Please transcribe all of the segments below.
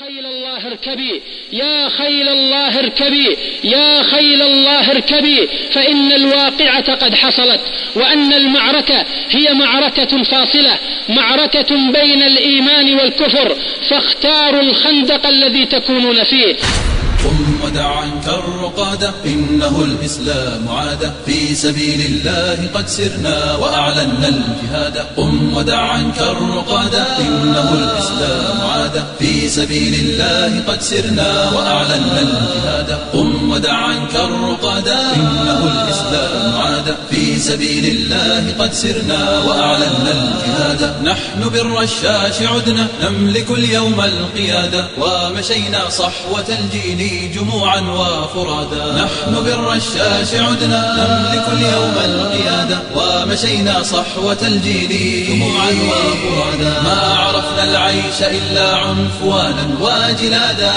خيل الله اركبي يا خيل الله اركبي يا خيل الله اركبي فإن الواقعة قد حصلت وأن المعركة هي معركة فاصلة معركة بين الإيمان والكفر. فاختاروا الخندق الذي تكونون فيه. قم ودع عنك الرقادة إنه الإسلام عاد. في سبيل الله قد سرنا وأعلنا الجهاد. قم ودع عنك الرقادة إنه الإسلام عاد في سبيل الله قد سرنا وأعلنا الجهاد. قم ودع عنك الرقادة إنه الإسلام عاد. في سبيل الله قد سرنا وأعلنا الجهاد. نحن بالرشاش عدنا نملك اليوم القيادة ومشينا صحوة الجيل جموعا وفرادا. نحن بالرشاش عدنا نملك اليوم القيادة ومشينا صحوة الجيل جموعا وفرادا. العيش إلا عنفوانا وجلادا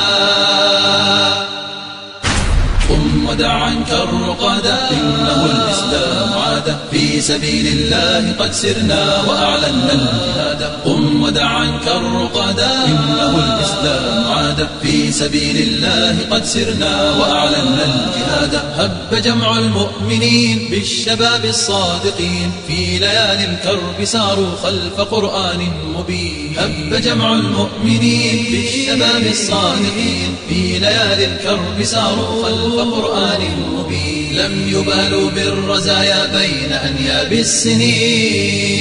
قم ودع عنك الرقادة إنه الإسلام عاد في سبيل الله قد سرنا وأعلنا الجهاد قم ودع عنك الرقادة إنه الإسلام عاد في سبيل الله قد سرنا وأعلنا الجهاد. هب جمع المؤمنين بالشباب الصادقين في ليالي الكرب ساروا خلف قرآن مبين. هب جمع المؤمنين بالشباب الصادقين في ليالي الكرب ساروا خلف قرآن مبين. لم يبالوا بالرزايا بين أنياب السنين.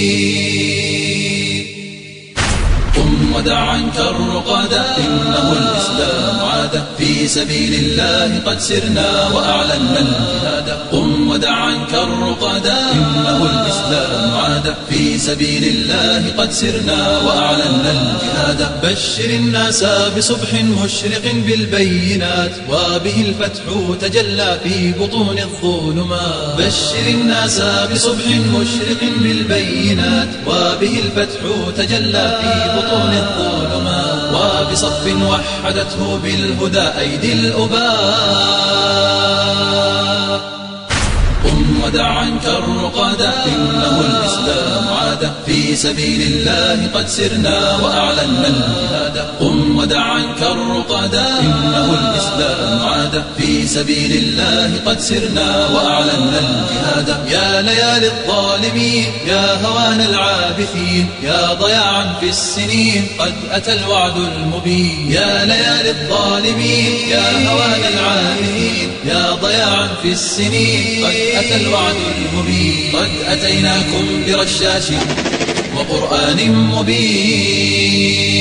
ودع عنك الرقادة إنه الإسلام عاد. في سبيل الله قد سرنا وأعلنا الجهاد. قم ودع عنك الرقادة إنه الإسلام عاد في سبيل الله. قد سرنا وأعلنا الجهاد. بشر الناس بصبح مشرق بالبينات. وبه الفتح تجلى في بطون الظلمات. بشر الناس بصبح مشرق بالبينات. وبه الفتح تجلى في بطون الظلمات. وبصف وحدته بالهدى أيدي الأباء في سبيل الله قد سرنا وأعلنا الجهاد. قم ودع عنك الرقادة إنه الإسلام عاد. في سبيل الله قد سرنا وأعلنا الجهاد. يا ليالي الظالمين يا هوان العابثين يا ضياعا في السنين قد أتى الوعد المبين. يا ليالي الظالمين يا هوان العابثين يا ضياعا في السنين قد أتى الوعد المبين. قد أتيناكم برشاش. وقرآن مبين.